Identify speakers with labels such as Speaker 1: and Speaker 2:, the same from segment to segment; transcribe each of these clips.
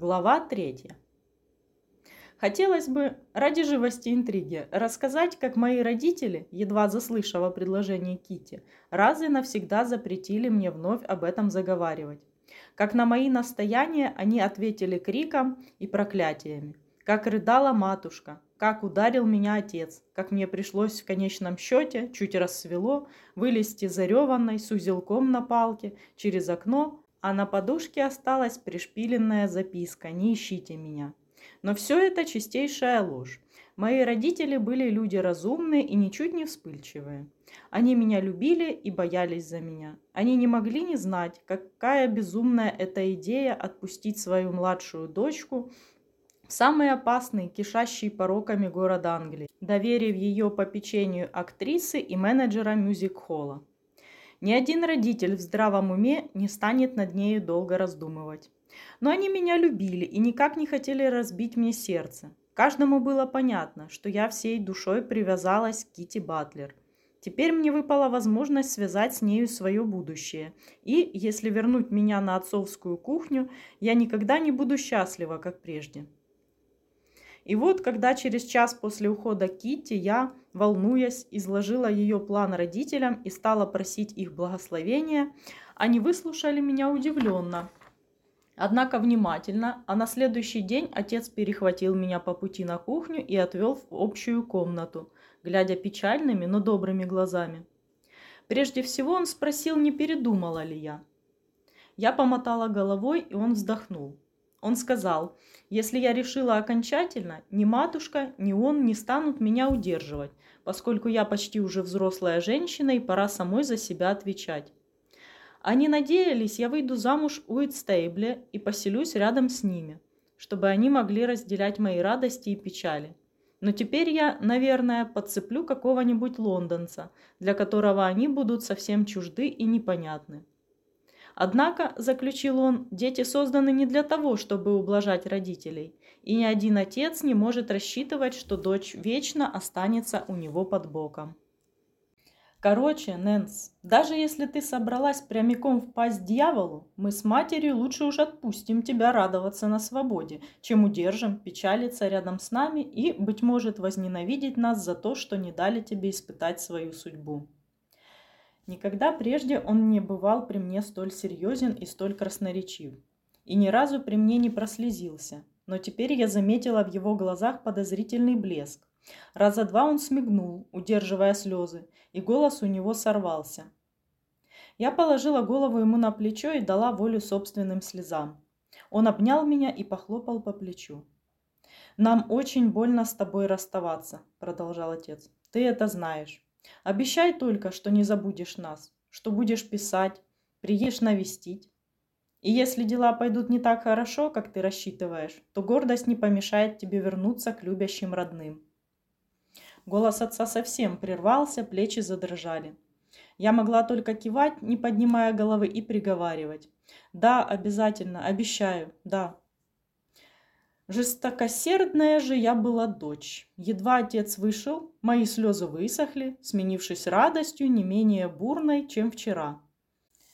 Speaker 1: Глава третья. Хотелось бы, ради живости интриги, рассказать, как мои родители, едва заслышав о предложении Кити, раз и навсегда запретили мне вновь об этом заговаривать. Как на мои настояния они ответили криком и проклятиями. Как рыдала матушка, как ударил меня отец, как мне пришлось в конечном счете, чуть рассвело, вылезти зареванной с узелком на палке через окно, а на подушке осталась пришпиленная записка «Не ищите меня». Но все это чистейшая ложь. Мои родители были люди разумные и ничуть не вспыльчивые. Они меня любили и боялись за меня. Они не могли не знать, какая безумная эта идея отпустить свою младшую дочку в самый опасный, кишащий пороками город Англии, доверив ее попечению актрисы и менеджера мюзик-холла. Ни один родитель в здравом уме не станет над нею долго раздумывать. Но они меня любили и никак не хотели разбить мне сердце. Каждому было понятно, что я всей душой привязалась к Кити Батлер. Теперь мне выпала возможность связать с нею свое будущее. И, если вернуть меня на отцовскую кухню, я никогда не буду счастлива, как прежде. И вот, когда через час после ухода Китти я, волнуясь, изложила ее план родителям и стала просить их благословения, они выслушали меня удивленно. Однако внимательно, а на следующий день отец перехватил меня по пути на кухню и отвел в общую комнату, глядя печальными, но добрыми глазами. Прежде всего он спросил, не передумала ли я. Я помотала головой, и он вздохнул. Он сказал, если я решила окончательно, ни матушка, ни он не станут меня удерживать, поскольку я почти уже взрослая женщина и пора самой за себя отвечать. Они надеялись, я выйду замуж у Итстейбле и поселюсь рядом с ними, чтобы они могли разделять мои радости и печали. Но теперь я, наверное, подцеплю какого-нибудь лондонца, для которого они будут совсем чужды и непонятны. Однако, заключил он, дети созданы не для того, чтобы ублажать родителей, и ни один отец не может рассчитывать, что дочь вечно останется у него под боком. Короче, Нэнс, даже если ты собралась прямиком впасть дьяволу, мы с матерью лучше уж отпустим тебя радоваться на свободе, чем удержим, печалиться рядом с нами и, быть может, возненавидеть нас за то, что не дали тебе испытать свою судьбу. Никогда прежде он не бывал при мне столь серьезен и столь красноречив. И ни разу при мне не прослезился. Но теперь я заметила в его глазах подозрительный блеск. Раза два он смигнул, удерживая слезы, и голос у него сорвался. Я положила голову ему на плечо и дала волю собственным слезам. Он обнял меня и похлопал по плечу. «Нам очень больно с тобой расставаться», — продолжал отец. «Ты это знаешь. Обещай только, что не забудешь нас, что будешь писать, приедешь навестить. И если дела пойдут не так хорошо, как ты рассчитываешь, то гордость не помешает тебе вернуться к любящим родным. Голос отца совсем прервался, плечи задрожали. Я могла только кивать, не поднимая головы, и приговаривать. «Да, обязательно, обещаю, да». Жестокосердная же я была дочь. Едва отец вышел, мои слезы высохли, сменившись радостью не менее бурной, чем вчера.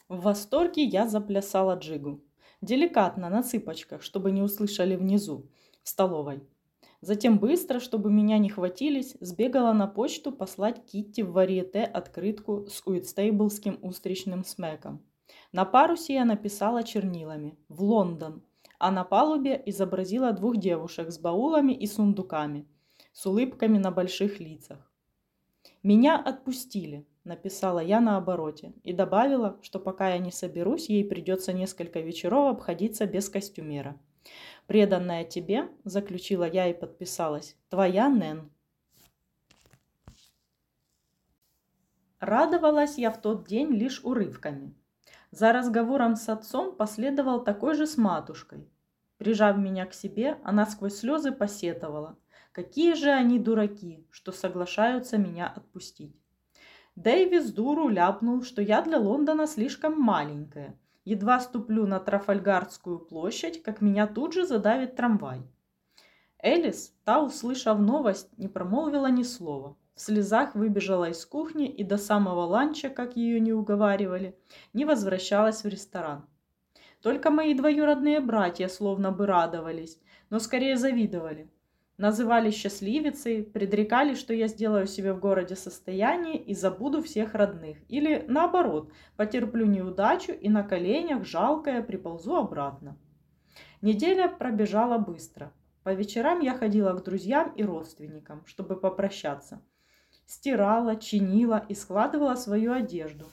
Speaker 1: В восторге я заплясала джигу. Деликатно, на цыпочках, чтобы не услышали внизу, в столовой. Затем быстро, чтобы меня не хватились, сбегала на почту послать Китти в варьете открытку с уитстейблским устричным смеком. На парусе я написала чернилами «В Лондон», а на палубе изобразила двух девушек с баулами и сундуками, с улыбками на больших лицах. «Меня отпустили», – написала я на обороте и добавила, что пока я не соберусь, ей придется несколько вечеров обходиться без костюмера. «Преданная тебе», – заключила я и подписалась, – «твоя Нэн». Радовалась я в тот день лишь урывками – за разговором с отцом последовал такой же с матушкой. Прижав меня к себе, она сквозь слезы посетовала. Какие же они дураки, что соглашаются меня отпустить. Дэйвис дуру ляпнул, что я для Лондона слишком маленькая. Едва ступлю на Трафальгардскую площадь, как меня тут же задавит трамвай. Элис, та, услышав новость, не промолвила ни слова в слезах выбежала из кухни и до самого ланча, как ее не уговаривали, не возвращалась в ресторан. Только мои двоюродные братья словно бы радовались, но скорее завидовали. Называли счастливицей, предрекали, что я сделаю себе в городе состояние и забуду всех родных. Или наоборот, потерплю неудачу и на коленях, жалкая, приползу обратно. Неделя пробежала быстро. По вечерам я ходила к друзьям и родственникам, чтобы попрощаться. Стирала, чинила и складывала свою одежду.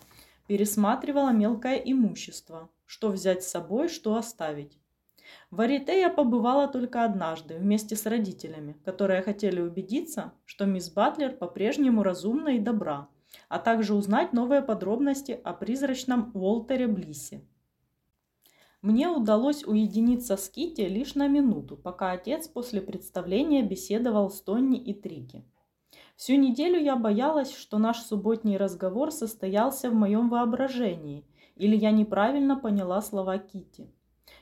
Speaker 1: Пересматривала мелкое имущество. Что взять с собой, что оставить. В Арите я побывала только однажды вместе с родителями, которые хотели убедиться, что мисс Батлер по-прежнему разумна и добра, а также узнать новые подробности о призрачном Уолтере Блиссе. Мне удалось уединиться с Кити лишь на минуту, пока отец после представления беседовал с Тонни и Трики. Всю неделю я боялась, что наш субботний разговор состоялся в моем воображении, или я неправильно поняла слова Кити.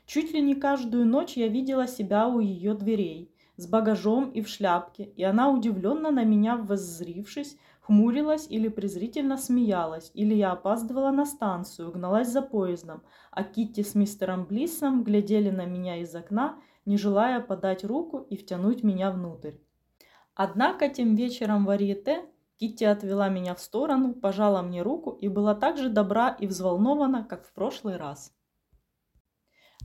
Speaker 1: Чуть ли не каждую ночь я видела себя у ее дверей, с багажом и в шляпке, и она, удивленно на меня воззрившись, хмурилась или презрительно смеялась, или я опаздывала на станцию, гналась за поездом, а Китти с мистером Блиссом глядели на меня из окна, не желая подать руку и втянуть меня внутрь. Однако тем вечером в Ариете Китти отвела меня в сторону, пожала мне руку и была так же добра и взволнована, как в прошлый раз.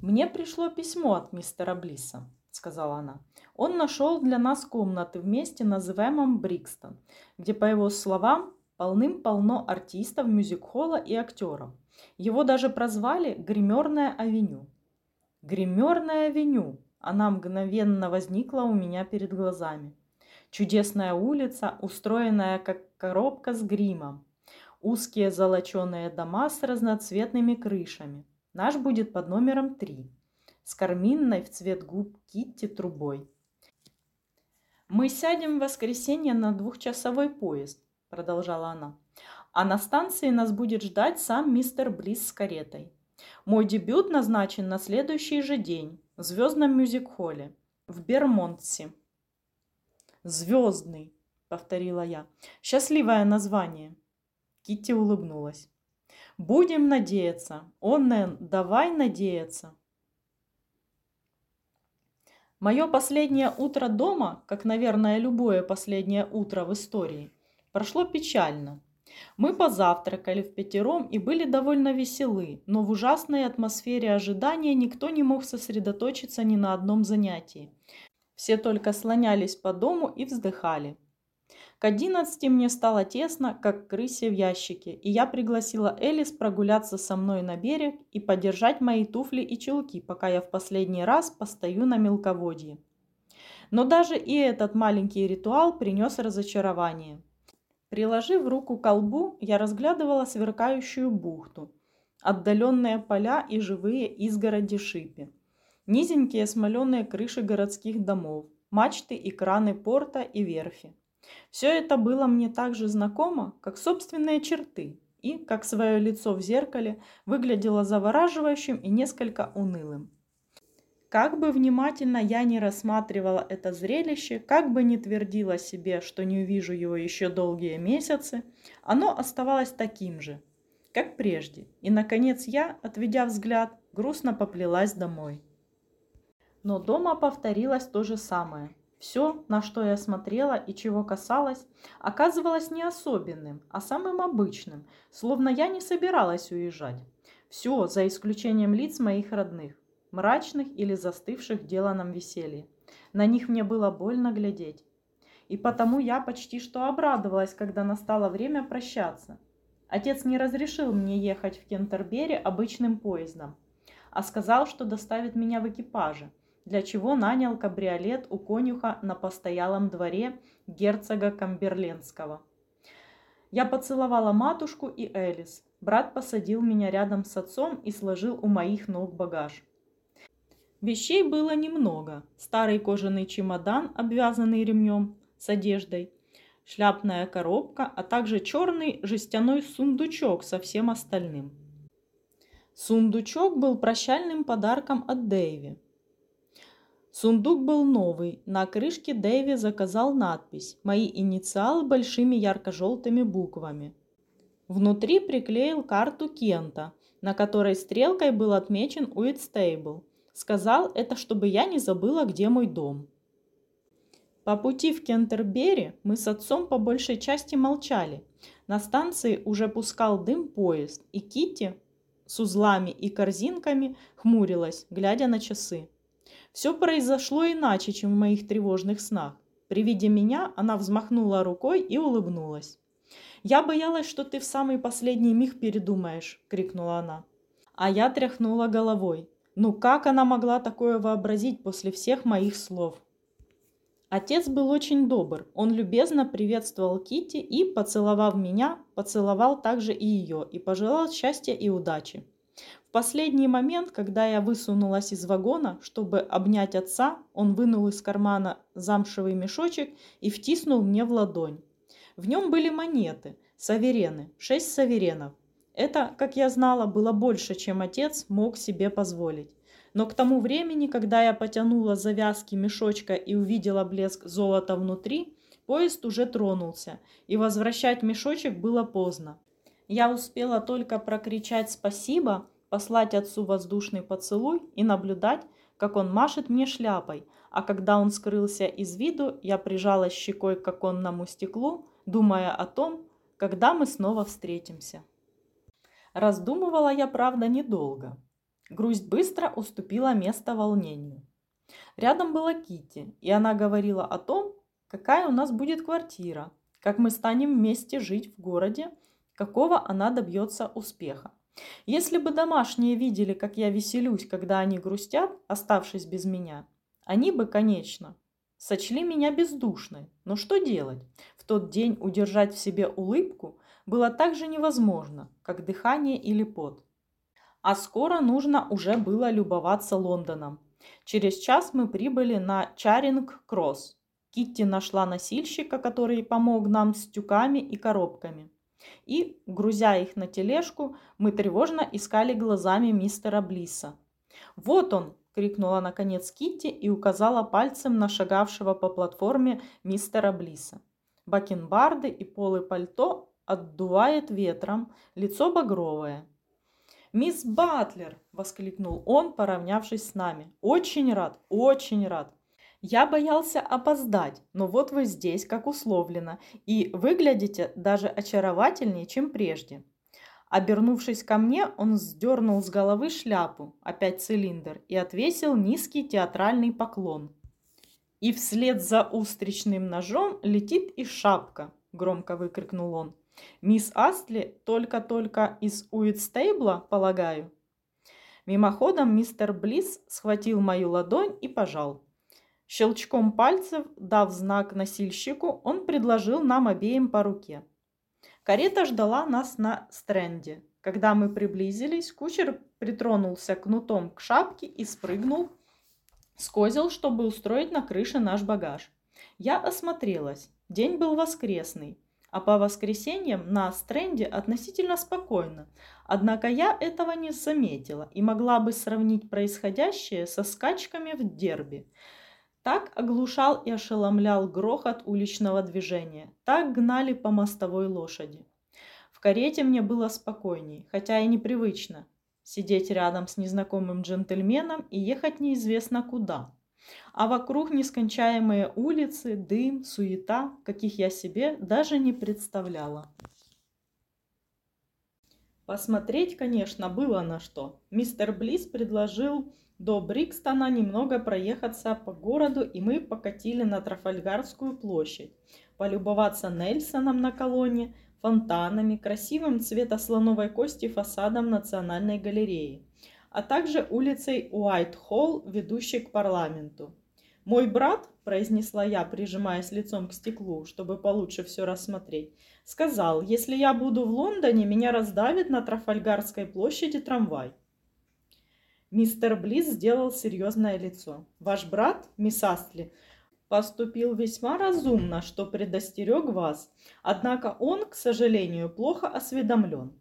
Speaker 1: «Мне пришло письмо от мистера Блисса», — сказала она. «Он нашел для нас комнаты в месте, называемом Брикстон, где, по его словам, полным-полно артистов, мюзик-холла и актеров. Его даже прозвали «Гримерная авеню». «Гримерная авеню» она мгновенно возникла у меня перед глазами. Чудесная улица, устроенная как коробка с гримом. Узкие золоченые дома с разноцветными крышами – Наш будет под номером 3 с карминной в цвет губ Китти трубой. «Мы сядем в воскресенье на двухчасовой поезд», – продолжала она. «А на станции нас будет ждать сам мистер Близ с каретой. Мой дебют назначен на следующий же день в звездном мюзик-холле в Бермонтсе». «Звездный», – повторила я. «Счастливое название». Китти улыбнулась. Будем надеяться. Оннен, давай надеяться. Мое последнее утро дома, как, наверное, любое последнее утро в истории, прошло печально. Мы позавтракали в пятером и были довольно веселы, но в ужасной атмосфере ожидания никто не мог сосредоточиться ни на одном занятии. Все только слонялись по дому и вздыхали. К одиннадцати мне стало тесно, как крысе в ящике, и я пригласила Элис прогуляться со мной на берег и подержать мои туфли и чулки, пока я в последний раз постою на мелководье. Но даже и этот маленький ритуал принес разочарование. Приложив руку к колбу, я разглядывала сверкающую бухту, отдаленные поля и живые изгороди шипи, низенькие смоленые крыши городских домов, мачты и краны порта и верфи. Все это было мне так же знакомо, как собственные черты, и, как свое лицо в зеркале, выглядело завораживающим и несколько унылым. Как бы внимательно я не рассматривала это зрелище, как бы не твердила себе, что не увижу его еще долгие месяцы, оно оставалось таким же, как прежде. И, наконец, я, отведя взгляд, грустно поплелась домой. Но дома повторилось то же самое – все, на что я смотрела и чего касалась, оказывалось не особенным, а самым обычным, словно я не собиралась уезжать. Все, за исключением лиц моих родных, мрачных или застывших в деланном веселье. На них мне было больно глядеть. И потому я почти что обрадовалась, когда настало время прощаться. Отец не разрешил мне ехать в Кентербери обычным поездом, а сказал, что доставит меня в экипаже – для чего нанял кабриолет у конюха на постоялом дворе герцога Камберленского. Я поцеловала матушку и Элис. Брат посадил меня рядом с отцом и сложил у моих ног багаж. Вещей было немного. Старый кожаный чемодан, обвязанный ремнем с одеждой, шляпная коробка, а также черный жестяной сундучок со всем остальным. Сундучок был прощальным подарком от Дэйви. Сундук был новый. На крышке Дэви заказал надпись «Мои инициалы большими ярко-желтыми буквами». Внутри приклеил карту Кента, на которой стрелкой был отмечен Уитстейбл. Сказал это, чтобы я не забыла, где мой дом. По пути в Кентербери мы с отцом по большей части молчали. На станции уже пускал дым поезд, и Китти с узлами и корзинками хмурилась, глядя на часы. Все произошло иначе, чем в моих тревожных снах. При виде меня она взмахнула рукой и улыбнулась. «Я боялась, что ты в самый последний миг передумаешь», — крикнула она. А я тряхнула головой. Ну как она могла такое вообразить после всех моих слов? Отец был очень добр. Он любезно приветствовал Кити и, поцеловав меня, поцеловал также и ее и пожелал счастья и удачи. Последний момент, когда я высунулась из вагона, чтобы обнять отца, он вынул из кармана замшевый мешочек и втиснул мне в ладонь. В нем были монеты, саверены, шесть саверенов. Это, как я знала, было больше, чем отец мог себе позволить. Но к тому времени, когда я потянула завязки мешочка и увидела блеск золота внутри, поезд уже тронулся, и возвращать мешочек было поздно. Я успела только прокричать «спасибо», послать отцу воздушный поцелуй и наблюдать, как он машет мне шляпой, а когда он скрылся из виду, я прижалась щекой к оконному стеклу, думая о том, когда мы снова встретимся. Раздумывала я, правда, недолго. Грусть быстро уступила место волнению. Рядом была Кити, и она говорила о том, какая у нас будет квартира, как мы станем вместе жить в городе, какого она добьется успеха. Если бы домашние видели, как я веселюсь, когда они грустят, оставшись без меня, они бы, конечно, сочли меня бездушной. Но что делать? В тот день удержать в себе улыбку было так же невозможно, как дыхание или пот а скоро нужно уже было любоваться Лондоном. Через час мы прибыли на Чаринг-Кросс. Китти нашла носильщика, который помог нам с тюками и коробками. И, грузя их на тележку, мы тревожно искали глазами мистера Блиса. «Вот он!» – крикнула наконец Китти и указала пальцем на шагавшего по платформе мистера Блиса. Бакенбарды и полы пальто отдувает ветром, лицо багровое – «Мисс Батлер!» – воскликнул он, поравнявшись с нами. «Очень рад, очень рад!» Я боялся опоздать, но вот вы здесь, как условлено, и выглядите даже очаровательнее, чем прежде. Обернувшись ко мне, он сдернул с головы шляпу, опять цилиндр, и отвесил низкий театральный поклон. «И вслед за устричным ножом летит и шапка!» – громко выкрикнул он. Мисс Астли только-только из Уитстейбла, полагаю. Мимоходом мистер Близ схватил мою ладонь и пожал. Щелчком пальцев, дав знак носильщику, он предложил нам обеим по руке. Карета ждала нас на стренде. Когда мы приблизились, кучер притронулся кнутом к шапке и спрыгнул с козел, чтобы устроить на крыше наш багаж. Я осмотрелась. День был воскресный а по воскресеньям на стренде относительно спокойно. Однако я этого не заметила и могла бы сравнить происходящее со скачками в дерби. Так оглушал и ошеломлял грохот уличного движения, так гнали по мостовой лошади. В карете мне было спокойней, хотя и непривычно сидеть рядом с незнакомым джентльменом и ехать неизвестно куда – а вокруг нескончаемые улицы, дым, суета, каких я себе даже не представляла. Посмотреть, конечно, было на что. Мистер Близ предложил до Брикстона немного проехаться по городу, и мы покатили на Трафальгарскую площадь, полюбоваться Нельсоном на колонне, фонтанами, красивым цвета слоновой кости фасадом Национальной галереи а также улицей Уайт-Холл, ведущей к парламенту. «Мой брат», – произнесла я, прижимаясь лицом к стеклу, чтобы получше все рассмотреть, сказал, «если я буду в Лондоне, меня раздавит на Трафальгарской площади трамвай». Мистер Близ сделал серьезное лицо. «Ваш брат, мисс Астли, поступил весьма разумно, что предостерег вас, однако он, к сожалению, плохо осведомлен.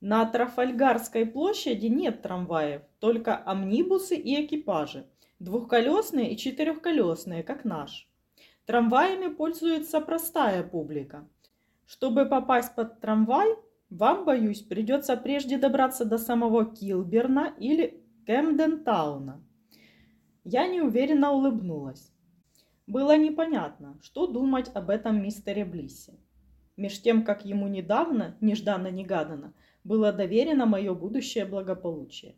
Speaker 1: На Трафальгарской площади нет трамваев, только амнибусы и экипажи, двухколесные и четырехколесные, как наш. Трамваями пользуется простая публика. Чтобы попасть под трамвай, Вам, боюсь, придется прежде добраться до самого Килберна или Кэмден-тауна. Я неуверенно улыбнулась. Было непонятно, что думать об этом мистере Блиссе. Меж тем, как ему недавно, нежданно-негаданно, было доверено мое будущее благополучие.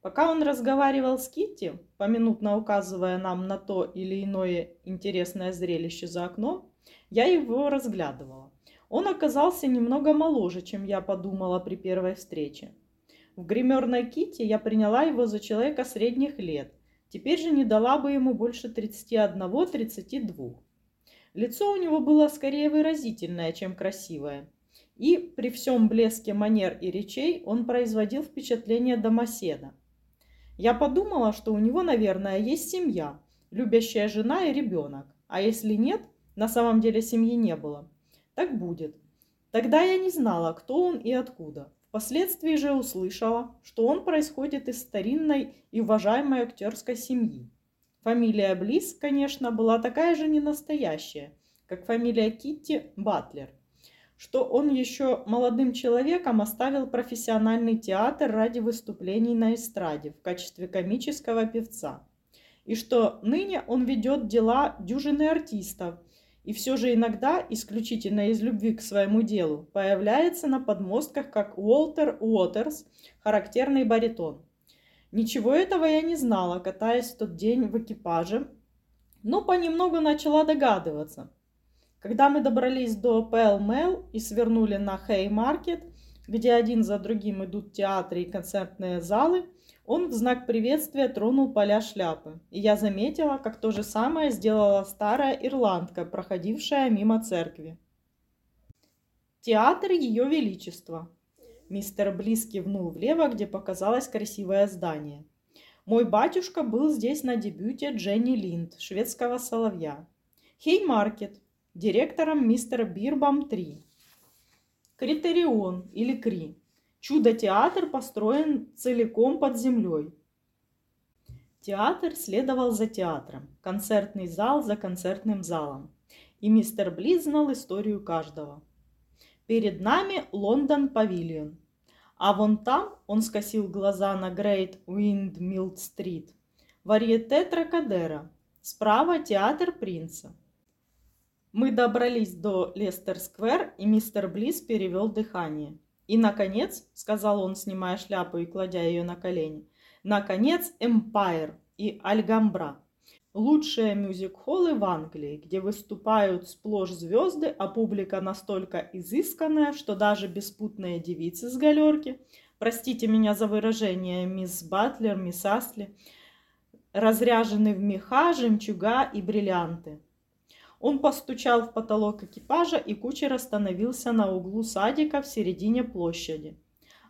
Speaker 1: Пока он разговаривал с Китти, поминутно указывая нам на то или иное интересное зрелище за окном, я его разглядывала. Он оказался немного моложе, чем я подумала при первой встрече. В гримерной Китти я приняла его за человека средних лет, теперь же не дала бы ему больше 31-32. Лицо у него было скорее выразительное, чем красивое. И при всем блеске манер и речей он производил впечатление домоседа. Я подумала, что у него, наверное, есть семья, любящая жена и ребенок. А если нет, на самом деле семьи не было. Так будет. Тогда я не знала, кто он и откуда. Впоследствии же услышала, что он происходит из старинной и уважаемой актерской семьи. Фамилия Близ, конечно, была такая же ненастоящая, как фамилия Китти Батлер – что он еще молодым человеком оставил профессиональный театр ради выступлений на эстраде в качестве комического певца. И что ныне он ведет дела дюжины артистов, и все же иногда, исключительно из любви к своему делу, появляется на подмостках как Уолтер Уотерс, характерный баритон. Ничего этого я не знала, катаясь в тот день в экипаже, но понемногу начала догадываться – когда мы добрались до Пэл-Мэл и свернули на Хей-Маркет, где один за другим идут театры и концертные залы, он в знак приветствия тронул поля шляпы, и я заметила, как то же самое сделала старая ирландка, проходившая мимо церкви. Театр Ее Величества. Мистер Близ кивнул влево, где показалось красивое здание. Мой батюшка был здесь на дебюте Дженни Линд, шведского соловья. Хей-маркет директором мистер Бирбам 3. Критерион или Кри. Чудо-театр построен целиком под землей. Театр следовал за театром, концертный зал за концертным залом. И мистер Близ знал историю каждого. Перед нами Лондон Павильон. А вон там он скосил глаза на Грейт Уиндмилл Стрит. Варьете Трокадеро. Справа театр Принца. Мы добрались до Лестер-сквер, и мистер Близ перевел дыхание. «И, наконец», — сказал он, снимая шляпу и кладя ее на колени, «наконец, Эмпайр и Альгамбра. Лучшие мюзик-холлы в Англии, где выступают сплошь звезды, а публика настолько изысканная, что даже беспутные девицы с галерки, простите меня за выражение, мисс Батлер, мисс Асли, разряжены в меха, жемчуга и бриллианты. Он постучал в потолок экипажа, и кучер остановился на углу садика в середине площади.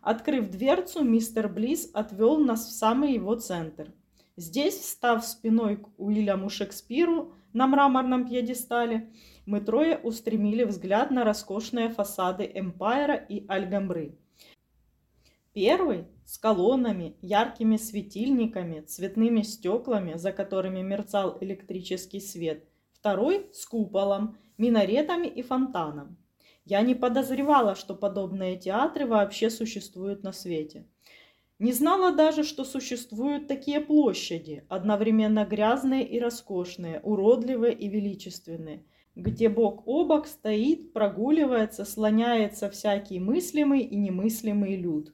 Speaker 1: Открыв дверцу, мистер Близ отвел нас в самый его центр. Здесь, встав спиной к Уильяму Шекспиру на мраморном пьедестале, мы трое устремили взгляд на роскошные фасады Эмпайра и Альгамбры. Первый с колоннами, яркими светильниками, цветными стеклами, за которыми мерцал электрический свет – второй с куполом, минаретами и фонтаном. Я не подозревала, что подобные театры вообще существуют на свете. Не знала даже, что существуют такие площади, одновременно грязные и роскошные, уродливые и величественные, где бок о бок стоит, прогуливается, слоняется всякий мыслимый и немыслимый люд.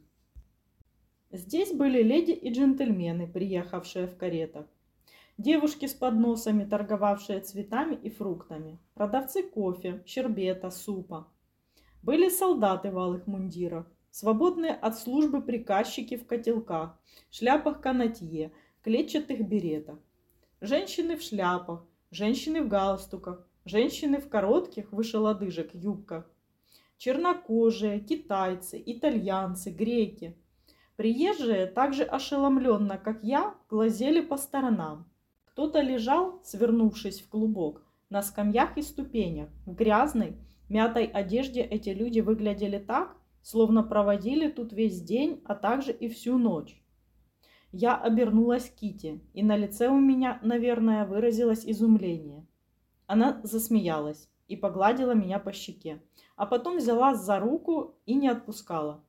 Speaker 1: Здесь были леди и джентльмены, приехавшие в каретах. Девушки с подносами, торговавшие цветами и фруктами. Продавцы кофе, щербета, супа. Были солдаты в алых мундирах. Свободные от службы приказчики в котелках, шляпах канатье, клетчатых беретах. Женщины в шляпах, женщины в галстуках, женщины в коротких выше лодыжек юбках. Чернокожие, китайцы, итальянцы, греки. Приезжие также ошеломленно, как я, глазели по сторонам. Кто-то лежал, свернувшись в клубок, на скамьях и ступенях. В грязной, мятой одежде эти люди выглядели так, словно проводили тут весь день, а также и всю ночь. Я обернулась к Кити, и на лице у меня, наверное, выразилось изумление. Она засмеялась и погладила меня по щеке, а потом взяла за руку и не отпускала.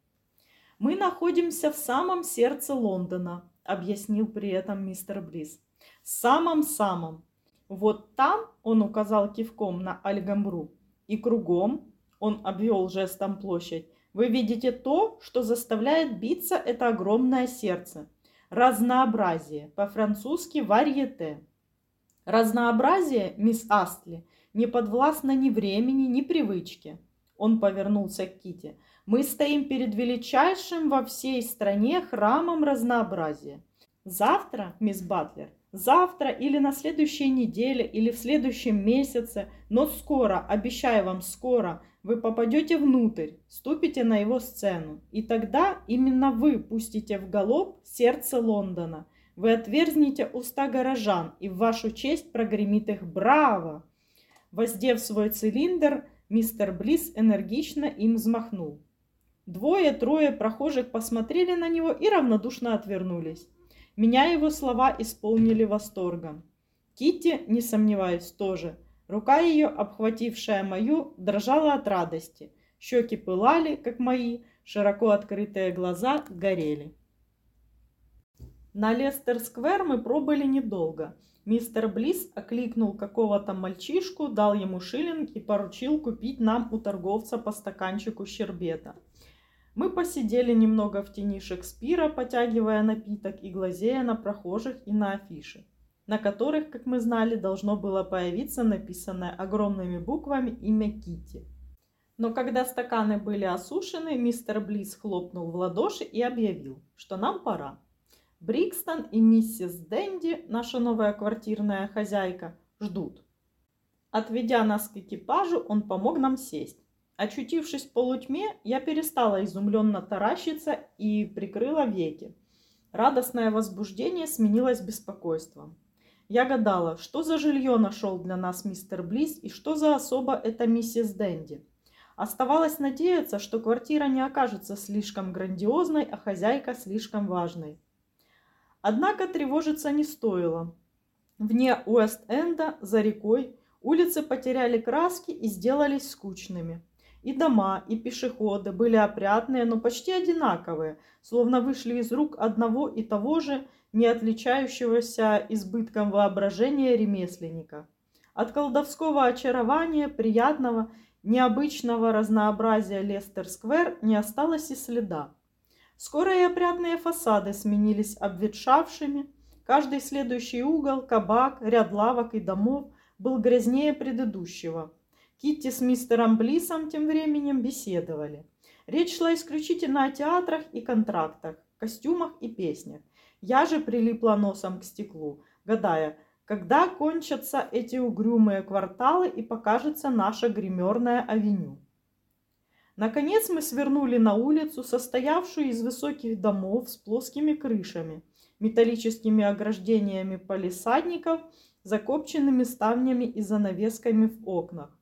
Speaker 1: «Мы находимся в самом сердце Лондона», — объяснил при этом мистер Близ. «Самом-самом. Вот там, — он указал кивком на Альгамбру, — и кругом, — он обвел жестом площадь, — вы видите то, что заставляет биться это огромное сердце. Разнообразие, по-французски варьете. Разнообразие, мисс Астли, не подвластно ни времени, ни привычке. Он повернулся к Ките. Мы стоим перед величайшим во всей стране храмом разнообразия. Завтра, мисс Батлер, завтра или на следующей неделе, или в следующем месяце, но скоро, обещаю вам, скоро, вы попадете внутрь, ступите на его сцену. И тогда именно вы пустите в галоп сердце Лондона. Вы отверзнете уста горожан, и в вашу честь прогремит их «Браво!». Воздев свой цилиндр, мистер Близ энергично им взмахнул. Двое-трое прохожих посмотрели на него и равнодушно отвернулись. Меня его слова исполнили восторгом. Китти, не сомневаюсь, тоже. Рука ее, обхватившая мою, дрожала от радости. Щеки пылали, как мои, широко открытые глаза горели. На Лестер-сквер мы пробыли недолго. Мистер Близ окликнул какого-то мальчишку, дал ему шиллинг и поручил купить нам у торговца по стаканчику щербета. Мы посидели немного в тени Шекспира, потягивая напиток и глазея на прохожих и на афиши, на которых, как мы знали, должно было появиться написанное огромными буквами имя Кити. Но когда стаканы были осушены, мистер Близ хлопнул в ладоши и объявил, что нам пора. Брикстон и миссис Дэнди, наша новая квартирная хозяйка, ждут. Отведя нас к экипажу, он помог нам сесть. Очутившись в полутьме, я перестала изумленно таращиться и прикрыла веки. Радостное возбуждение сменилось беспокойством. Я гадала, что за жилье нашел для нас мистер Близ и что за особа это миссис Дэнди. Оставалось надеяться, что квартира не окажется слишком грандиозной, а хозяйка слишком важной. Однако тревожиться не стоило. Вне Уэст-Энда, за рекой, улицы потеряли краски и сделались скучными. И дома, и пешеходы были опрятные, но почти одинаковые, словно вышли из рук одного и того же, не отличающегося избытком воображения ремесленника. От колдовского очарования, приятного, необычного разнообразия Лестер-сквер не осталось и следа. Скоро и опрятные фасады сменились обветшавшими, каждый следующий угол, кабак, ряд лавок и домов был грязнее предыдущего – Китти с мистером Блисом тем временем беседовали. Речь шла исключительно о театрах и контрактах, костюмах и песнях. Я же прилипла носом к стеклу, гадая, когда кончатся эти угрюмые кварталы и покажется наша гримерная авеню. Наконец мы свернули на улицу, состоявшую из высоких домов с плоскими крышами, металлическими ограждениями полисадников, закопченными ставнями и занавесками в окнах.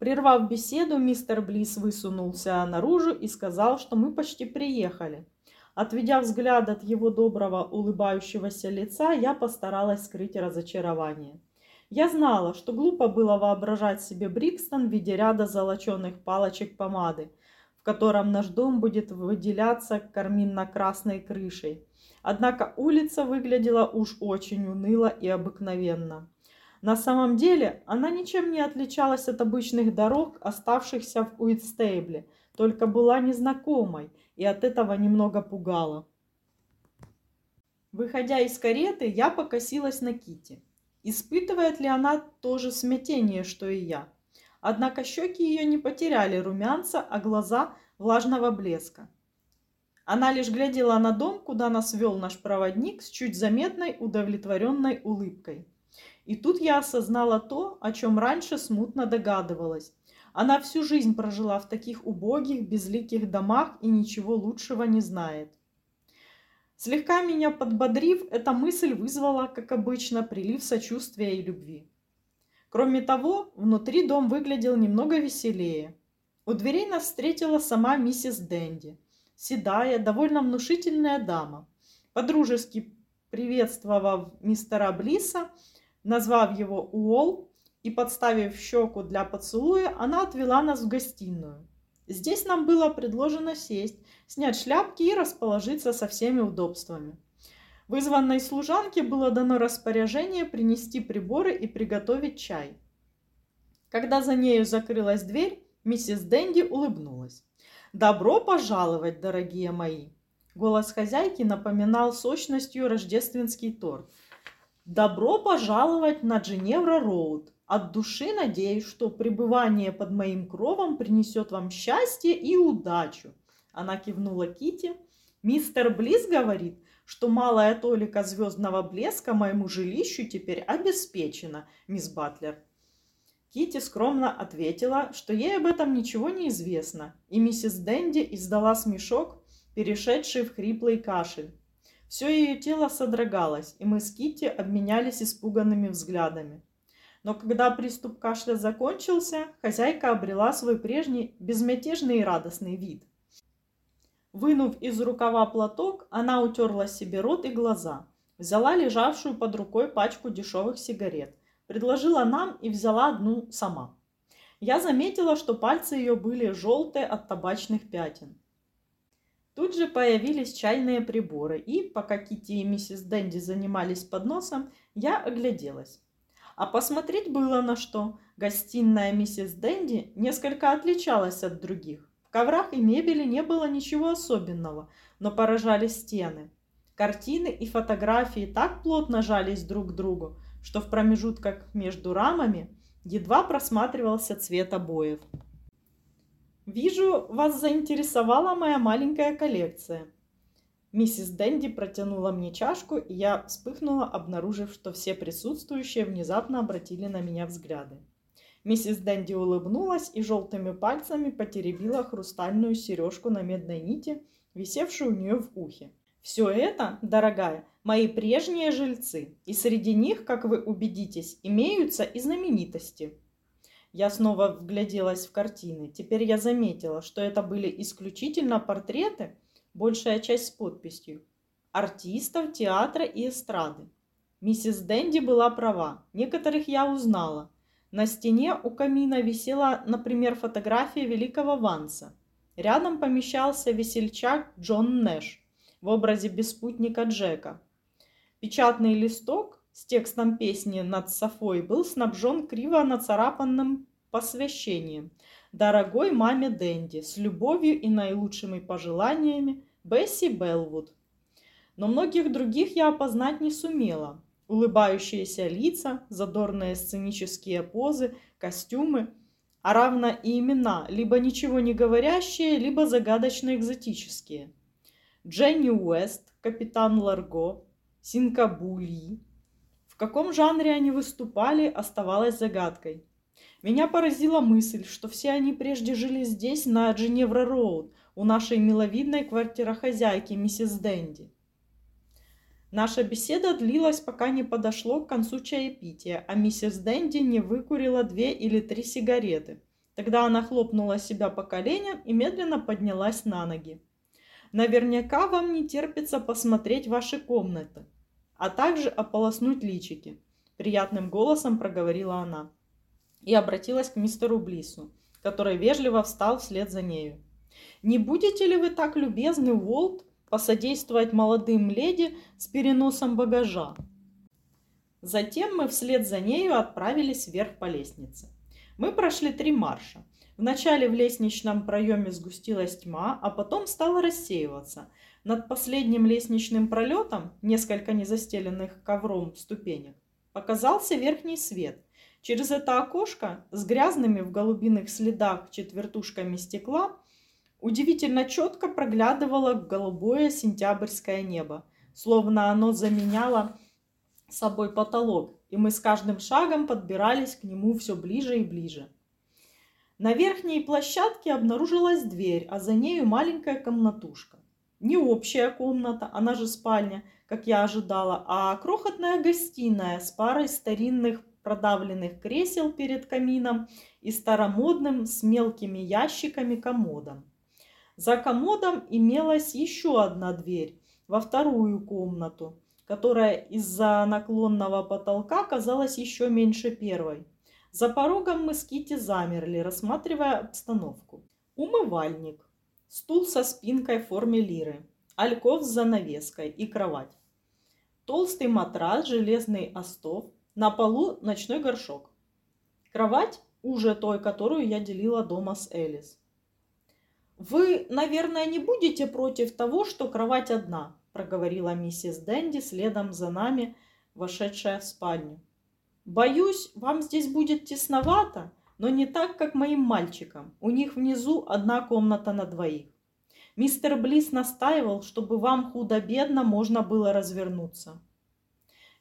Speaker 1: Прервав беседу, мистер Близ высунулся наружу и сказал, что мы почти приехали. Отведя взгляд от его доброго улыбающегося лица, я постаралась скрыть разочарование. Я знала, что глупо было воображать себе Брикстон в виде ряда золоченых палочек помады, в котором наш дом будет выделяться карминно-красной крышей. Однако улица выглядела уж очень уныло и обыкновенно. На самом деле она ничем не отличалась от обычных дорог, оставшихся в Уитстейбле, только была незнакомой и от этого немного пугала. Выходя из кареты, я покосилась на Кити. Испытывает ли она то же смятение, что и я? Однако щеки ее не потеряли румянца, а глаза влажного блеска. Она лишь глядела на дом, куда нас вел наш проводник с чуть заметной удовлетворенной улыбкой. И тут я осознала то, о чем раньше смутно догадывалась. Она всю жизнь прожила в таких убогих, безликих домах и ничего лучшего не знает. Слегка меня подбодрив, эта мысль вызвала, как обычно, прилив сочувствия и любви. Кроме того, внутри дом выглядел немного веселее. У дверей нас встретила сама миссис Дэнди, седая, довольно внушительная дама. Подружески приветствовав мистера Блиса, назвав его Уолл и, подставив щеку для поцелуя, она отвела нас в гостиную. Здесь нам было предложено сесть, снять шляпки и расположиться со всеми удобствами. Вызванной служанке было дано распоряжение принести приборы и приготовить чай. Когда за нею закрылась дверь, миссис Дэнди улыбнулась. «Добро пожаловать, дорогие мои!» Голос хозяйки напоминал сочностью рождественский торт. «Добро пожаловать на Дженевра-Роуд! От души надеюсь, что пребывание под моим кровом принесет вам счастье и удачу!» Она кивнула Кити. «Мистер Близ говорит, что малая толика звездного блеска моему жилищу теперь обеспечена, мисс Батлер. Кити скромно ответила, что ей об этом ничего не известно, и миссис Дэнди издала смешок, перешедший в хриплый кашель. Все ее тело содрогалось, и мы с Кити обменялись испуганными взглядами. Но когда приступ кашля закончился, хозяйка обрела свой прежний безмятежный и радостный вид. Вынув из рукава платок, она утерла себе рот и глаза, взяла лежавшую под рукой пачку дешевых сигарет предложила нам и взяла одну сама. Я заметила, что пальцы ее были желтые от табачных пятен. Тут же появились чайные приборы, и, пока Кити и миссис Дэнди занимались подносом, я огляделась. А посмотреть было на что. Гостиная миссис Дэнди несколько отличалась от других. В коврах и мебели не было ничего особенного, но поражали стены. Картины и фотографии так плотно жались друг к другу, что в промежутках между рамами едва просматривался цвет обоев. «Вижу, вас заинтересовала моя маленькая коллекция». Миссис Дэнди протянула мне чашку, и я вспыхнула, обнаружив, что все присутствующие внезапно обратили на меня взгляды. Миссис Дэнди улыбнулась и желтыми пальцами потеребила хрустальную сережку на медной нити, висевшую у нее в ухе. Все это, дорогая, мои прежние жильцы, и среди них, как вы убедитесь, имеются и знаменитости. Я снова вгляделась в картины. Теперь я заметила, что это были исключительно портреты, большая часть с подписью, артистов театра и эстрады. Миссис Дэнди была права, некоторых я узнала. На стене у камина висела, например, фотография великого Ванса. Рядом помещался весельчак Джон Нэш в образе беспутника Джека. Печатный листок с текстом песни над Софой был снабжен криво нацарапанным посвящением. «Дорогой маме Дэнди, с любовью и наилучшими пожеланиями, Бесси Белвуд». Но многих других я опознать не сумела. Улыбающиеся лица, задорные сценические позы, костюмы, а равно и имена, либо ничего не говорящие, либо загадочно экзотические. Дженни Уэст, капитан Ларго, синкабули. Каком жанре они выступали, оставалось загадкой. Меня поразила мысль, что все они прежде жили здесь, на Дженевра-Роуд, у нашей миловидной квартирохозяйки, миссис Дэнди. Наша беседа длилась, пока не подошло к концу чаепития, а миссис Дэнди не выкурила две или три сигареты. Тогда она хлопнула себя по коленям и медленно поднялась на ноги. Наверняка вам не терпится посмотреть ваши комнаты, а также ополоснуть личики. Приятным голосом проговорила она и обратилась к мистеру Блису, который вежливо встал вслед за нею. «Не будете ли вы так любезны, Уолт, посодействовать молодым леди с переносом багажа?» Затем мы вслед за нею отправились вверх по лестнице. Мы прошли три марша. Вначале в лестничном проеме сгустилась тьма, а потом стала рассеиваться. Над последним лестничным пролетом, несколько незастеленных ковром ступенек, показался верхний свет. Через это окошко с грязными в голубиных следах четвертушками стекла удивительно четко проглядывало голубое сентябрьское небо, словно оно заменяло собой потолок, и мы с каждым шагом подбирались к нему все ближе и ближе. На верхней площадке обнаружилась дверь, а за нею маленькая комнатушка. Не общая комната, она же спальня, как я ожидала, а крохотная гостиная с парой старинных продавленных кресел перед камином и старомодным с мелкими ящиками комодом. За комодом имелась еще одна дверь во вторую комнату, которая из-за наклонного потолка казалась еще меньше первой. За порогом мы с Кити замерли, рассматривая обстановку. Умывальник, стул со спинкой в форме лиры, альков с занавеской и кровать. Толстый матрас, железный остов, на полу ночной горшок. Кровать уже той, которую я делила дома с Элис. «Вы, наверное, не будете против того, что кровать одна», проговорила миссис Дэнди следом за нами, вошедшая в спальню. Боюсь, вам здесь будет тесновато, но не так, как моим мальчикам. У них внизу одна комната на двоих. Мистер Близ настаивал, чтобы вам худо-бедно можно было развернуться.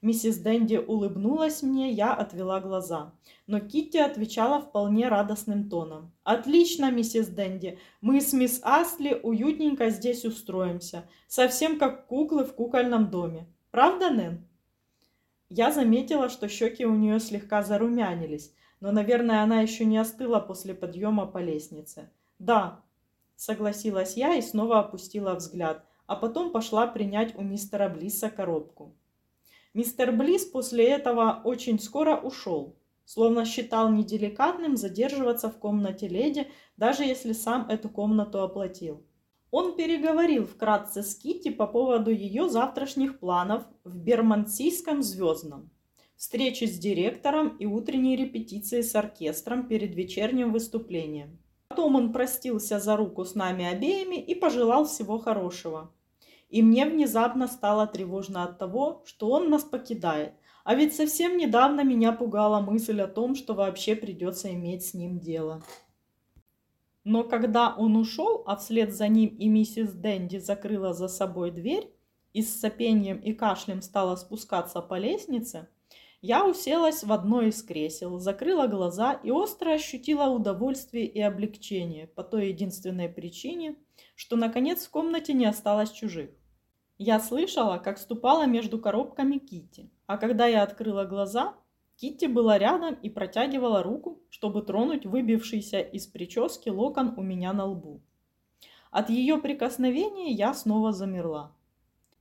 Speaker 1: Миссис Дэнди улыбнулась мне, я отвела глаза. Но Китти отвечала вполне радостным тоном. «Отлично, миссис Дэнди, мы с мисс Асли уютненько здесь устроимся, совсем как куклы в кукольном доме. Правда, Нэн?» Я заметила, что щеки у нее слегка зарумянились, но, наверное, она еще не остыла после подъема по лестнице. «Да», — согласилась я и снова опустила взгляд, а потом пошла принять у мистера Блисса коробку. Мистер Блисс после этого очень скоро ушел, словно считал неделикатным задерживаться в комнате леди, даже если сам эту комнату оплатил. Он переговорил вкратце с Кити по поводу ее завтрашних планов в Бермансийском звездном, встречи с директором и утренней репетиции с оркестром перед вечерним выступлением. Потом он простился за руку с нами обеими и пожелал всего хорошего. И мне внезапно стало тревожно от того, что он нас покидает. А ведь совсем недавно меня пугала мысль о том, что вообще придется иметь с ним дело. Но когда он ушел, а вслед за ним и миссис Дэнди закрыла за собой дверь и с сопением и кашлем стала спускаться по лестнице, я уселась в одно из кресел, закрыла глаза и остро ощутила удовольствие и облегчение по той единственной причине, что наконец в комнате не осталось чужих. Я слышала, как ступала между коробками Кити, а когда я открыла глаза, Китти была рядом и протягивала руку, чтобы тронуть выбившийся из прически локон у меня на лбу. От ее прикосновения я снова замерла.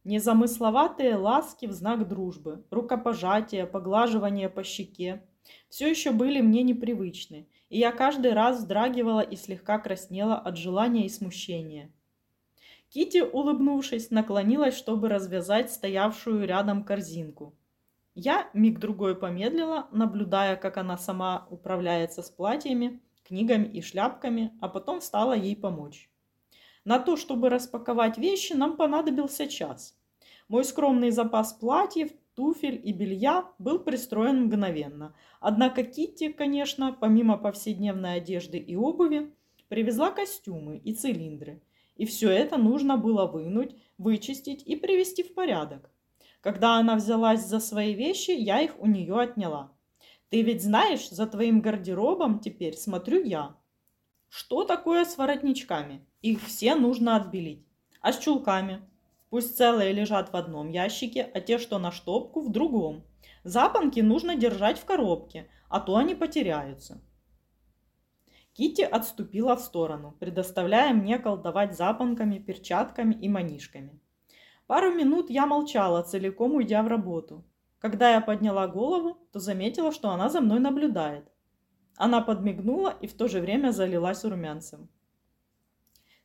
Speaker 1: Незамысловатые ласки в знак дружбы, рукопожатие, поглаживание по щеке все еще были мне непривычны, и я каждый раз вздрагивала и слегка краснела от желания и смущения. Кити, улыбнувшись, наклонилась, чтобы развязать стоявшую рядом корзинку. Я миг-другой помедлила, наблюдая, как она сама управляется с платьями, книгами и шляпками, а потом стала ей помочь. На то, чтобы распаковать вещи, нам понадобился час. Мой скромный запас платьев, туфель и белья был пристроен мгновенно. Однако Китти, конечно, помимо повседневной одежды и обуви, привезла костюмы и цилиндры. И все это нужно было вынуть, вычистить и привести в порядок. Когда она взялась за свои вещи, я их у нее отняла. Ты ведь знаешь, за твоим гардеробом теперь смотрю я. Что такое с воротничками? Их все нужно отбелить. А с чулками? Пусть целые лежат в одном ящике, а те, что на штопку, в другом. Запонки нужно держать в коробке, а то они потеряются. Кити отступила в сторону, предоставляя мне колдовать запонками, перчатками и манишками. Пару минут я молчала, целиком уйдя в работу. Когда я подняла голову, то заметила, что она за мной наблюдает. Она подмигнула и в то же время залилась румянцем.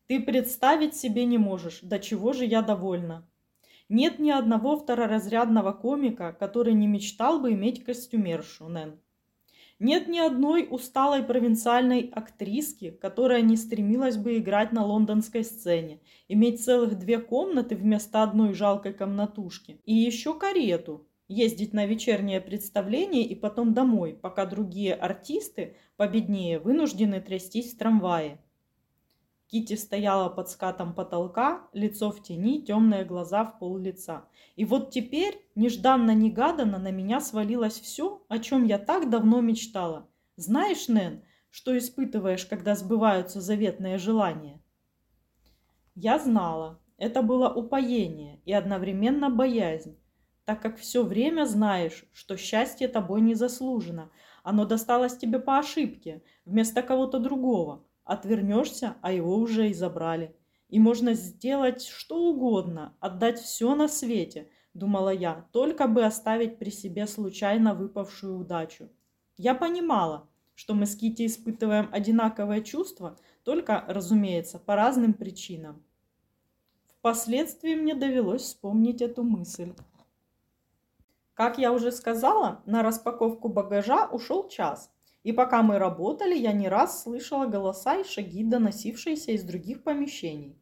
Speaker 1: «Ты представить себе не можешь, до чего же я довольна. Нет ни одного второразрядного комика, который не мечтал бы иметь костюмершу, Нэн. Нет ни одной усталой провинциальной актриски, которая не стремилась бы играть на лондонской сцене, иметь целых две комнаты вместо одной жалкой комнатушки и еще карету, ездить на вечернее представление и потом домой, пока другие артисты, победнее, вынуждены трястись в трамвае. Кити стояла под скатом потолка, лицо в тени, темные глаза в пол лица. И вот теперь, нежданно-негаданно, на меня свалилось все, о чем я так давно мечтала. Знаешь, Нэн, что испытываешь, когда сбываются заветные желания? Я знала, это было упоение и одновременно боязнь, так как все время знаешь, что счастье тобой не заслужено, оно досталось тебе по ошибке, вместо кого-то другого – Отвернешься, а его уже и забрали. И можно сделать что угодно, отдать все на свете, думала я, только бы оставить при себе случайно выпавшую удачу. Я понимала, что мы с Кити испытываем одинаковые чувства, только, разумеется, по разным причинам. Впоследствии мне довелось вспомнить эту мысль. Как я уже сказала, на распаковку багажа ушел час, и пока мы работали, я не раз слышала голоса и шаги, доносившиеся из других помещений.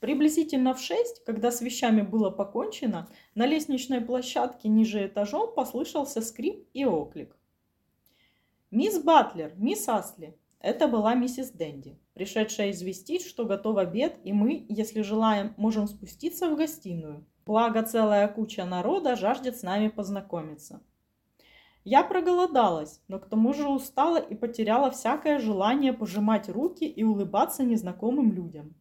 Speaker 1: Приблизительно в шесть, когда с вещами было покончено, на лестничной площадке ниже этажом послышался скрип и оклик. «Мисс Батлер, мисс Асли!» Это была миссис Дэнди, пришедшая известить, что готов обед, и мы, если желаем, можем спуститься в гостиную. Благо, целая куча народа жаждет с нами познакомиться. Я проголодалась, но к тому же устала и потеряла всякое желание пожимать руки и улыбаться незнакомым людям.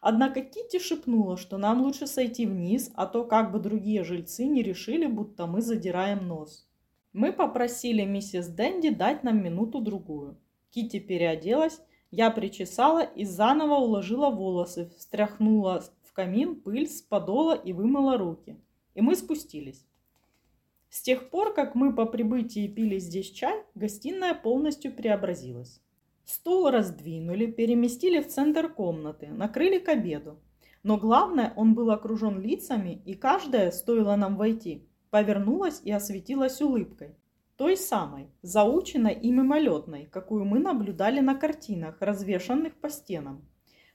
Speaker 1: Однако Кити шепнула, что нам лучше сойти вниз, а то как бы другие жильцы не решили, будто мы задираем нос. Мы попросили миссис Дэнди дать нам минуту-другую. Кити переоделась, я причесала и заново уложила волосы, встряхнула камин пыль с подола и вымыла руки. И мы спустились. С тех пор, как мы по прибытии пили здесь чай, гостиная полностью преобразилась. Стул раздвинули, переместили в центр комнаты, накрыли к обеду. Но главное, он был окружен лицами, и каждая, стоило нам войти, повернулась и осветилась улыбкой. Той самой, заученной и мимолетной, какую мы наблюдали на картинах, развешанных по стенам.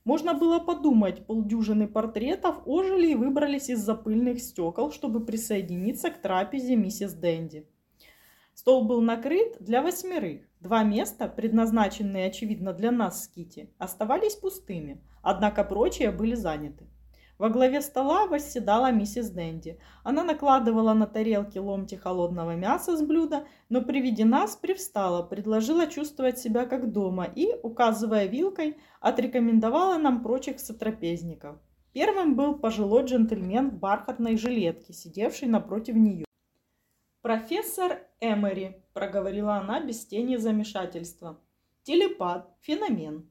Speaker 1: Можно было подумать, полдюжины портретов ожили и выбрались из-за стекол, чтобы присоединиться к трапезе миссис Дэнди. Стол был накрыт для восьмерых. Два места, предназначенные, очевидно, для нас с Кити, оставались пустыми, однако прочие были заняты. Во главе стола восседала миссис Дэнди. Она накладывала на тарелки ломти холодного мяса с блюда, но при виде нас привстала, предложила чувствовать себя как дома и, указывая вилкой, отрекомендовала нам прочих сотрапезников. Первым был пожилой джентльмен в бархатной жилетке, сидевший напротив нее. «Профессор Эмери», – проговорила она без тени замешательства. «Телепат, феномен,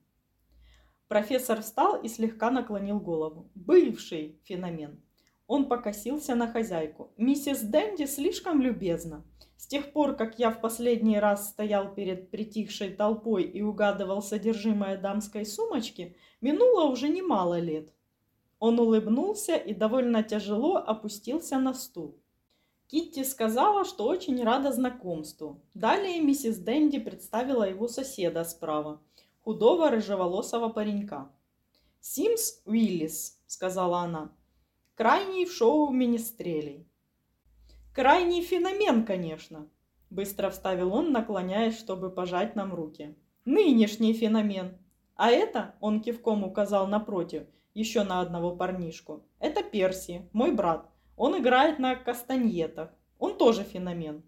Speaker 1: Профессор встал и слегка наклонил голову. Бывший феномен. Он покосился на хозяйку. Миссис Дэнди слишком любезна. С тех пор, как я в последний раз стоял перед притихшей толпой и угадывал содержимое дамской сумочки, минуло уже немало лет. Он улыбнулся и довольно тяжело опустился на стул. Китти сказала, что очень рада знакомству. Далее миссис Дэнди представила его соседа справа – худого рыжеволосого паренька. «Симс Уиллис», — сказала она, — «крайний в шоу министрелей». «Крайний феномен, конечно», — быстро вставил он, наклоняясь, чтобы пожать нам руки. «Нынешний феномен. А это, — он кивком указал напротив, еще на одного парнишку, — это Перси, мой брат. Он играет на кастаньетах. Он тоже феномен».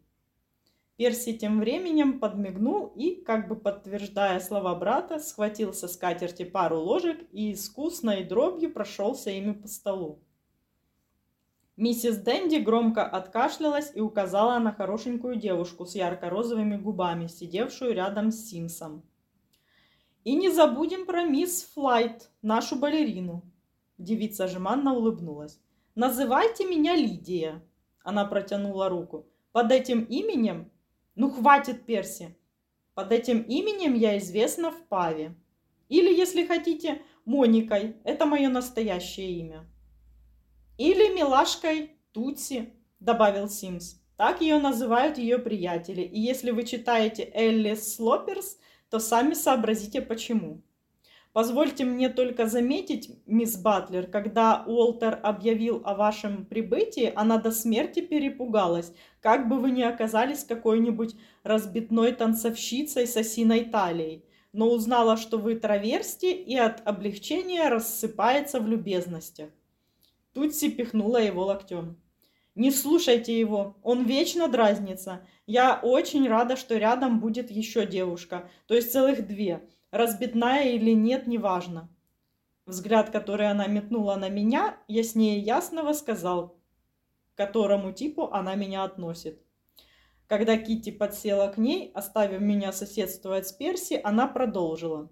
Speaker 1: Перси тем временем подмигнул и, как бы подтверждая слова брата, схватил со скатерти пару ложек и искусной дробью прошелся ими по столу. Миссис Дэнди громко откашлялась и указала на хорошенькую девушку с ярко-розовыми губами, сидевшую рядом с Симсом. «И не забудем про мисс Флайт, нашу балерину!» Девица жеманно улыбнулась. «Называйте меня Лидия!» Она протянула руку. «Под этим именем ну хватит, Перси. Под этим именем я известна в Паве. Или, если хотите, Моникой. Это мое настоящее имя. Или милашкой Тутси, добавил Симс. Так ее называют ее приятели. И если вы читаете Элли Слоперс, то сами сообразите почему. Позвольте мне только заметить, мисс Батлер, когда Уолтер объявил о вашем прибытии, она до смерти перепугалась, как бы вы ни оказались какой-нибудь разбитной танцовщицей с осиной талией, но узнала, что вы траверсти и от облегчения рассыпается в любезностях. Тутси пихнула его локтем. «Не слушайте его, он вечно дразнится. Я очень рада, что рядом будет еще девушка, то есть целых две» разбитная или нет, неважно. Взгляд, который она метнула на меня, яснее ясного сказал, к которому типу она меня относит. Когда Кити подсела к ней, оставив меня соседствовать с Перси, она продолжила.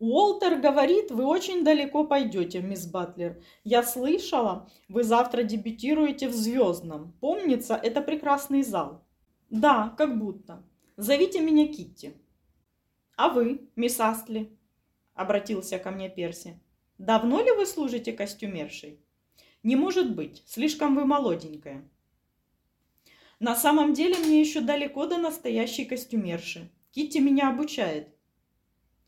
Speaker 1: Уолтер говорит, вы очень далеко пойдете, мисс Батлер. Я слышала, вы завтра дебютируете в Звездном. Помнится, это прекрасный зал. Да, как будто. Зовите меня Китти. А вы, мисс Астли? Обратился ко мне Перси. Давно ли вы служите костюмершей? Не может быть, слишком вы молоденькая. На самом деле мне еще далеко до настоящей костюмерши. Китти меня обучает.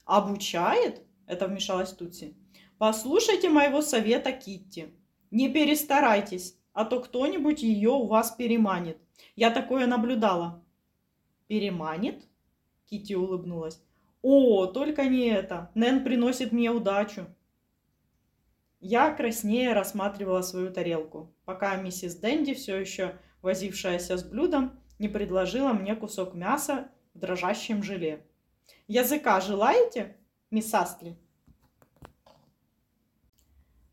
Speaker 1: Обучает? Это вмешалась Тутси. Послушайте моего совета, Китти. Не перестарайтесь, а то кто-нибудь ее у вас переманит. Я такое наблюдала. Переманит? Китти улыбнулась. О, только не это. Нэн приносит мне удачу. Я краснее рассматривала свою тарелку, пока миссис Дэнди, все еще возившаяся с блюдом, не предложила мне кусок мяса в дрожащем желе. «Языка желаете, мисс Астли?»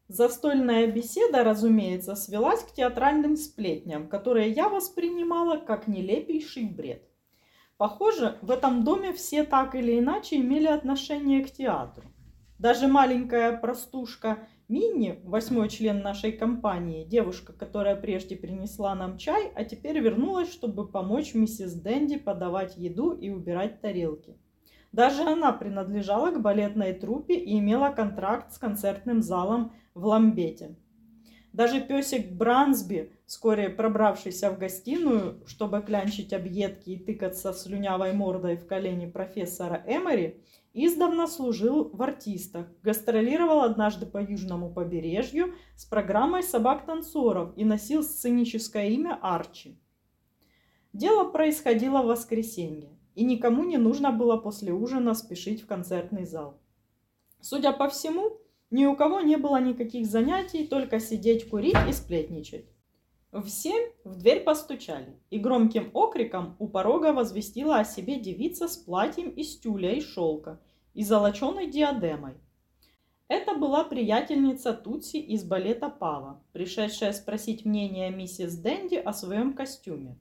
Speaker 1: Застольная беседа, разумеется, свелась к театральным сплетням, которые я воспринимала как нелепейший бред. Похоже, в этом доме все так или иначе имели отношение к театру. Даже маленькая простушка Минни, восьмой член нашей компании, девушка, которая прежде принесла нам чай, а теперь вернулась, чтобы помочь миссис Дэнди подавать еду и убирать тарелки. Даже она принадлежала к балетной труппе и имела контракт с концертным залом в Ламбете. Даже песик Брансби, вскоре пробравшийся в гостиную, чтобы клянчить объедки и тыкаться слюнявой мордой в колени профессора Эмори, издавна служил в артистах, гастролировал однажды по южному побережью с программой собак-танцоров и носил сценическое имя Арчи. Дело происходило в воскресенье и никому не нужно было после ужина спешить в концертный зал. Судя по всему, ни у кого не было никаких занятий, только сидеть, курить и сплетничать. В семь в дверь постучали, и громким окриком у порога возвестила о себе девица с платьем из тюля и шелка и золоченой диадемой. Это была приятельница Тутси из балета Пава, пришедшая спросить мнение миссис Дэнди о своем костюме.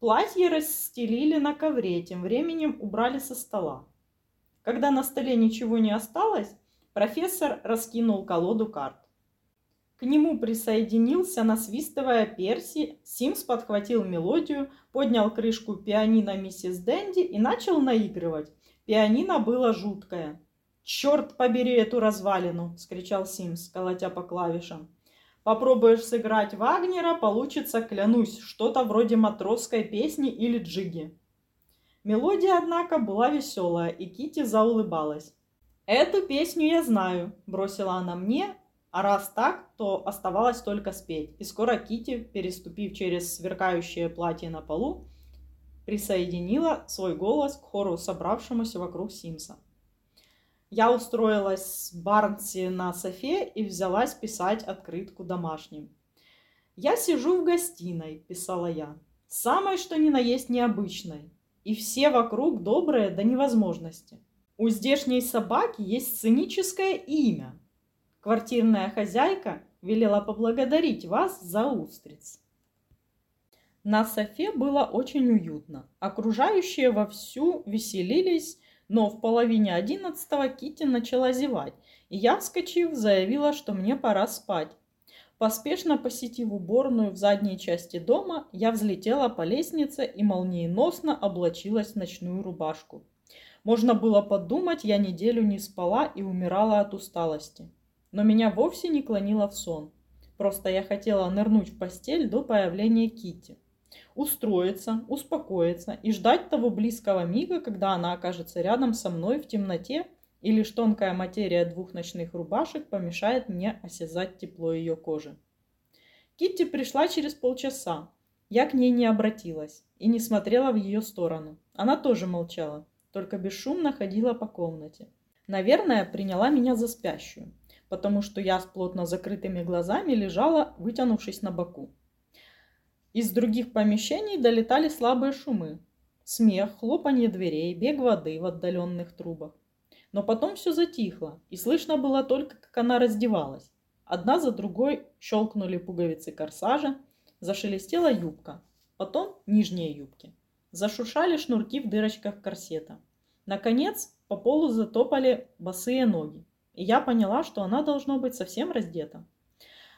Speaker 1: Платье расстелили на ковре, тем временем убрали со стола. Когда на столе ничего не осталось, профессор раскинул колоду карт. К нему присоединился, насвистывая Перси, Симс подхватил мелодию, поднял крышку пианино миссис Дэнди и начал наигрывать. Пианино было жуткое. «Черт побери эту развалину!» – скричал Симс, колотя по клавишам. Попробуешь сыграть Вагнера, получится, клянусь, что-то вроде матросской песни или джиги. Мелодия, однако, была веселая, и Кити заулыбалась. «Эту песню я знаю», – бросила она мне, а раз так, то оставалось только спеть. И скоро Кити, переступив через сверкающее платье на полу, присоединила свой голос к хору, собравшемуся вокруг Симса. Я устроилась в Барнсе на софе и взялась писать открытку домашним. «Я сижу в гостиной», – писала я, – «самой что ни на есть необычной, и все вокруг добрые до невозможности. У здешней собаки есть сценическое имя. Квартирная хозяйка велела поблагодарить вас за устриц». На софе было очень уютно. Окружающие вовсю веселились, но в половине одиннадцатого Кити начала зевать, и я, вскочив, заявила, что мне пора спать. Поспешно посетив уборную в задней части дома, я взлетела по лестнице и молниеносно облачилась в ночную рубашку. Можно было подумать, я неделю не спала и умирала от усталости. Но меня вовсе не клонило в сон. Просто я хотела нырнуть в постель до появления Кити устроиться, успокоиться и ждать того близкого мига, когда она окажется рядом со мной в темноте, и лишь тонкая материя двух ночных рубашек помешает мне осязать тепло ее кожи. Китти пришла через полчаса. Я к ней не обратилась и не смотрела в ее сторону. Она тоже молчала, только бесшумно ходила по комнате. Наверное, приняла меня за спящую, потому что я с плотно закрытыми глазами лежала, вытянувшись на боку. Из других помещений долетали слабые шумы. Смех, хлопанье дверей, бег воды в отдаленных трубах. Но потом все затихло, и слышно было только, как она раздевалась. Одна за другой щелкнули пуговицы корсажа, зашелестела юбка, потом нижние юбки. Зашуршали шнурки в дырочках корсета. Наконец, по полу затопали босые ноги, и я поняла, что она должно быть совсем раздета.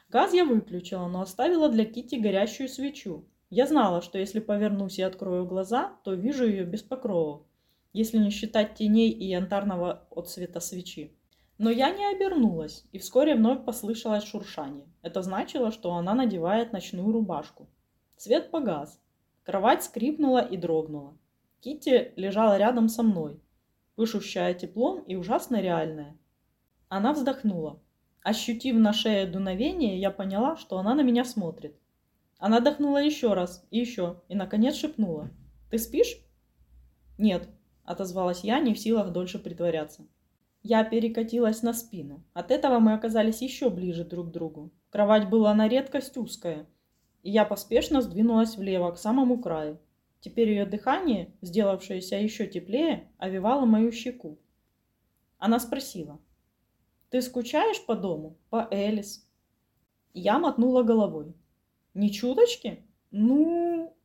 Speaker 1: Газ я выключила, но оставила для Кити горящую свечу. Я знала, что если повернусь и открою глаза, то вижу ее без покрова, если не считать теней и янтарного отцвета свечи. Но я не обернулась, и вскоре вновь послышалось шуршание. Это значило, что она надевает ночную рубашку. Свет погас. Кровать скрипнула и дрогнула. Китти лежала рядом со мной, пышущая теплом и ужасно реальная. Она вздохнула. Ощутив на шее дуновение, я поняла, что она на меня смотрит. Она вдохнула еще раз и еще, и наконец шепнула. «Ты спишь?» «Нет», — отозвалась я, не в силах дольше притворяться. Я перекатилась на спину. От этого мы оказались еще ближе друг к другу. Кровать была на редкость узкая, и я поспешно сдвинулась влево, к самому краю. Теперь ее дыхание, сделавшееся еще теплее, овивало мою щеку. Она спросила. «Ты скучаешь по дому? По Элис?» Я мотнула головой. «Ни чуточки? Ну...»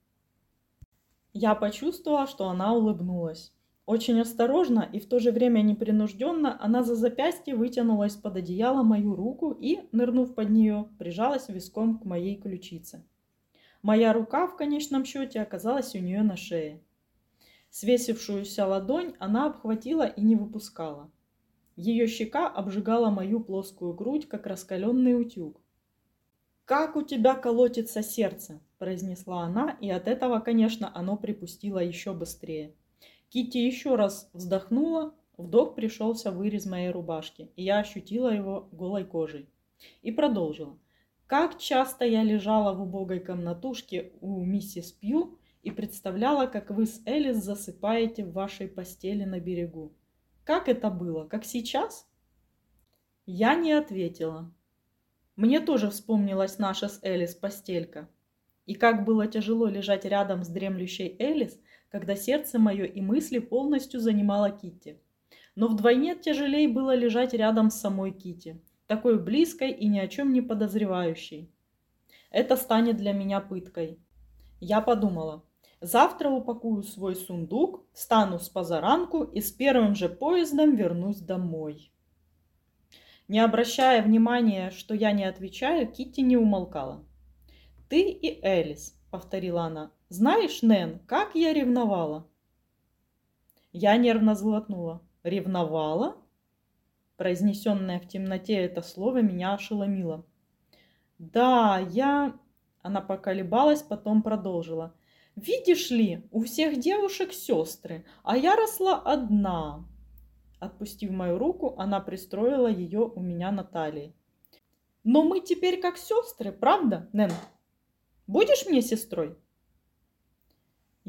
Speaker 1: Я почувствовала, что она улыбнулась. Очень осторожно и в то же время непринужденно она за запястье вытянула из-под одеяла мою руку и, нырнув под нее, прижалась виском к моей ключице. Моя рука в конечном счете оказалась у нее на шее. Свесившуюся ладонь она обхватила и не выпускала. Ее щека обжигала мою плоскую грудь, как раскаленный утюг. «Как у тебя колотится сердце!» – произнесла она, и от этого, конечно, оно припустило еще быстрее. Кити еще раз вздохнула, вдох пришелся в вырез моей рубашки, и я ощутила его голой кожей. И продолжила. Как часто я лежала в убогой комнатушке у миссис Пью и представляла, как вы с Элис засыпаете в вашей постели на берегу. Как это было? Как сейчас? Я не ответила. Мне тоже вспомнилась наша с Элис постелька. И как было тяжело лежать рядом с дремлющей Элис, когда сердце мое и мысли полностью занимала Китти. Но вдвойне тяжелее было лежать рядом с самой Китти, такой близкой и ни о чем не подозревающей. Это станет для меня пыткой. Я подумала, завтра упакую свой сундук, встану с позаранку и с первым же поездом вернусь домой. Не обращая внимания, что я не отвечаю, Китти не умолкала. «Ты и Элис», — повторила она, знаешь, Нэн, как я ревновала?» Я нервно сглотнула. «Ревновала?» Произнесенное в темноте это слово меня ошеломило. «Да, я...» Она поколебалась, потом продолжила. «Видишь ли, у всех девушек сестры, а я росла одна». Отпустив мою руку, она пристроила ее у меня на талии. «Но мы теперь как сестры, правда, Нэн? Будешь мне сестрой?»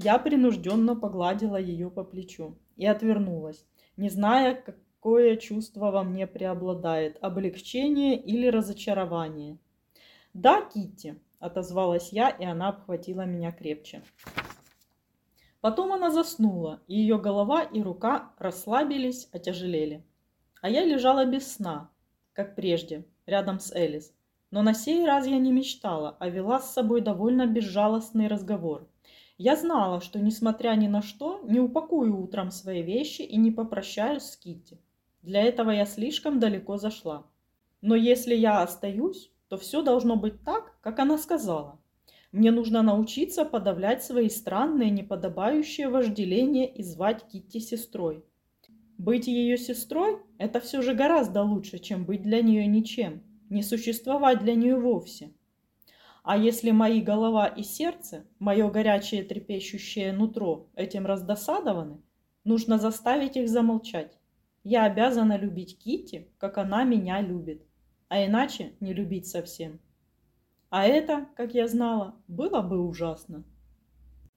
Speaker 1: Я принужденно погладила ее по плечу и отвернулась, не зная, какое чувство во мне преобладает – облегчение или разочарование. «Да, Китти», – отозвалась я, и она обхватила меня крепче. Потом она заснула, и ее голова и рука расслабились, отяжелели. А я лежала без сна, как прежде, рядом с Элис. Но на сей раз я не мечтала, а вела с собой довольно безжалостный разговор – я знала, что, несмотря ни на что, не упакую утром свои вещи и не попрощаюсь с Китти. Для этого я слишком далеко зашла. Но если я остаюсь, то все должно быть так, как она сказала. Мне нужно научиться подавлять свои странные, неподобающие вожделения и звать Китти сестрой. Быть ее сестрой – это все же гораздо лучше, чем быть для нее ничем, не существовать для нее вовсе – а если мои голова и сердце, мое горячее трепещущее нутро этим раздосадованы, нужно заставить их замолчать. Я обязана любить Кити, как она меня любит, а иначе не любить совсем. А это, как я знала, было бы ужасно.